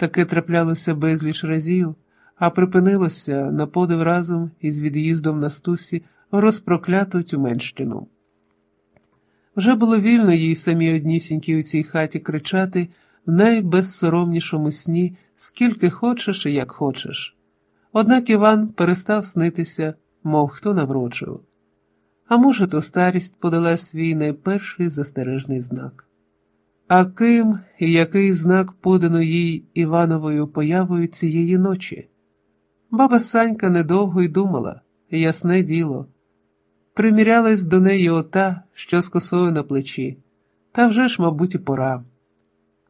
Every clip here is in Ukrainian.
Таке траплялося безліч разів, а припинилося на подив разом із від'їздом на стусі розпрокляту Тюменщину. Вже було вільно їй самі однісінькі у цій хаті кричати в найбезсоромнішому сні, скільки хочеш і як хочеш. Однак Іван перестав снитися, мов хто наврочив. А може, то старість подала свій найперший застережний знак. А ким і який знак подано їй Івановою появою цієї ночі? Баба Санька недовго й думала, ясне діло. Примірялась до неї ота, що з косою на плечі, та вже ж, мабуть, і пора.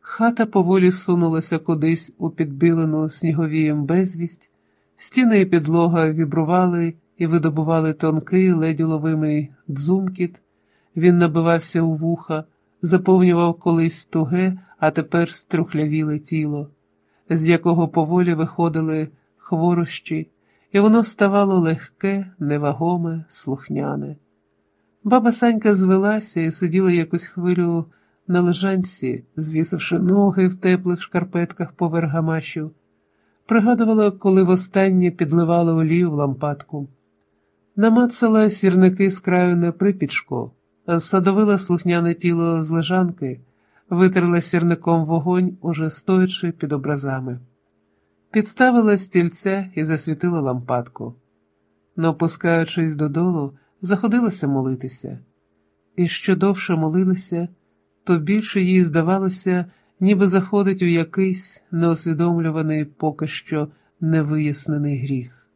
Хата поволі сунулася кудись у підбілену сніговієм безвість, стіни і підлога вібрували і видобували тонкий, ледь уловимий дзумкіт, він набивався у вуха, заповнював колись туге, а тепер струхлявіле тіло, з якого поволі виходили хворощі і воно ставало легке, невагоме, слухняне. Баба Санька звелася і сиділа якусь хвилю на лежанці, звісивши ноги в теплих шкарпетках поверх гамашів. Пригадувала, коли востаннє підливала олію в лампадку. Намацала сірники з краю на припічку, садовила слухняне тіло з лежанки, витерла сірником вогонь, уже стоячи під образами підставила стільця і засвітила лампадку. Но, опускаючись додолу, заходилася молитися, і що довше молилася, то більше їй здавалося, ніби заходить у якийсь неосвідомлюваний поки що невияснений гріх.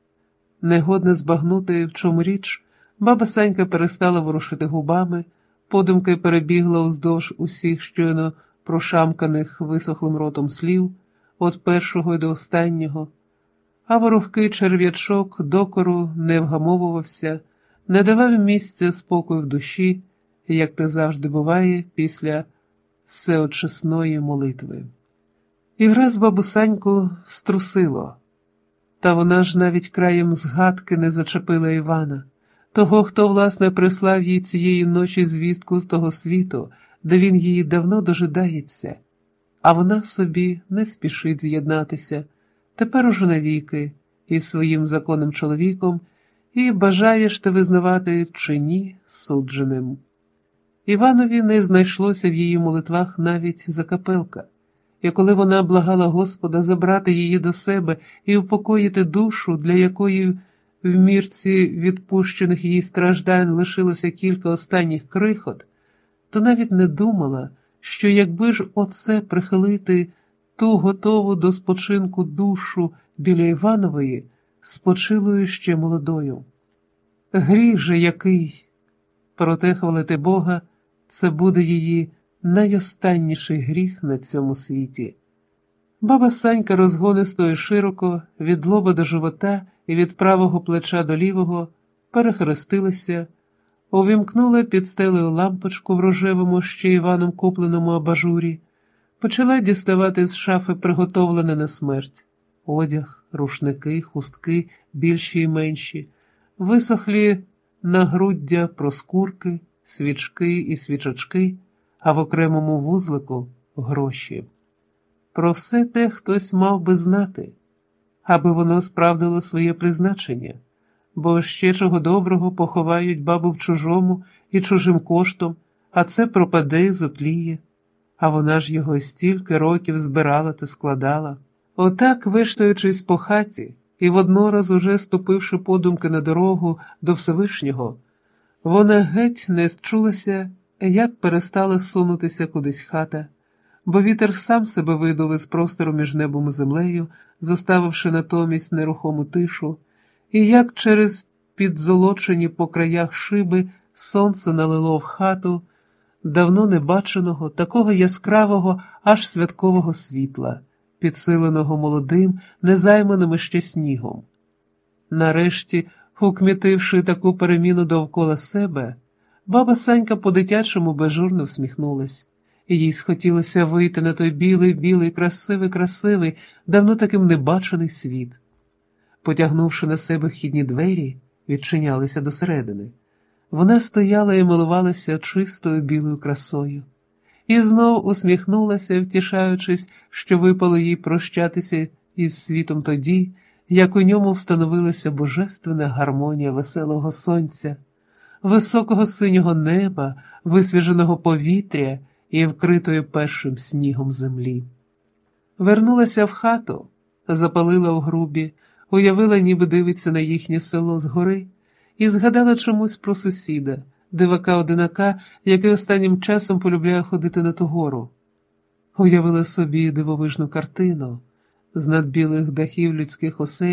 Негодно збагнути, в чому річ, баба Санька перестала ворушити губами, подумки перебігла вздовж усіх щойно прошамканих висохлим ротом слів від першого й до останнього, а ворогкий черв'ячок докору не вгамовувався, не давав місця спокою в душі, як те завжди буває після всеочисної молитви. І враз бабусаньку струсило, та вона ж навіть краєм згадки не зачепила Івана, того, хто, власне, прислав їй цієї ночі звістку з того світу, де він її давно дожидається а вона собі не спішить з'єднатися тепер уже навіки із своїм законним чоловіком і бажаєш ти визнавати чи ні судженим. Іванові не знайшлося в її молитвах навіть закапелка, і коли вона благала Господа забрати її до себе і упокоїти душу, для якої в мірці відпущених її страждань лишилося кілька останніх крихот, то навіть не думала що якби ж оце прихилити ту готову до спочинку душу біля Іванової, спочилою ще молодою. Гріх же який, проте хвалити Бога, це буде її найостанніший гріх на цьому світі. Баба Санька розгонисто і широко, від лоба до живота і від правого плеча до лівого, перехрестилася увімкнула під стелею лампочку в рожевому ще Іваном купленому абажурі, почала діставати з шафи приготовлене на смерть одяг, рушники, хустки, більші і менші, висохлі нагруддя проскурки, свічки і свічачки, а в окремому вузлику гроші. Про все те хтось мав би знати, аби воно справдило своє призначення бо ще чого доброго поховають бабу в чужому і чужим коштом, а це пропаде і затліє. А вона ж його стільки років збирала та складала. Отак, виштаючись по хаті і воднораз уже ступивши подумки на дорогу до Всевишнього, вона геть не счулася, як перестала сунутися кудись хата, бо вітер сам себе видув із простору між небом і землею, зоставивши натомість нерухому тишу і як через підзолочені по краях шиби сонце налило в хату давно небаченого, такого яскравого, аж святкового світла, підсиленого молодим, незайманим ще снігом. Нарешті, хукмітивши таку переміну довкола себе, баба Санька по-дитячому безжурно всміхнулась, і їй схотілося вийти на той білий, білий, красивий, красивий, давно таким небачений світ потягнувши на себе вхідні двері, відчинялися досередини. Вона стояла і милувалася чистою білою красою, і знов усміхнулася, втішаючись, що випало їй прощатися із світом тоді, як у ньому встановилася божественна гармонія веселого сонця, високого синього неба, висвіженого повітря і вкритої першим снігом землі. Вернулася в хату, запалила в грубі, уявила, ніби дивиться на їхнє село згори, і згадала чомусь про сусіда, дивака одинака, який останнім часом полюбляє ходити на ту гору. Уявила собі дивовижну картину з над білих дахів людських осель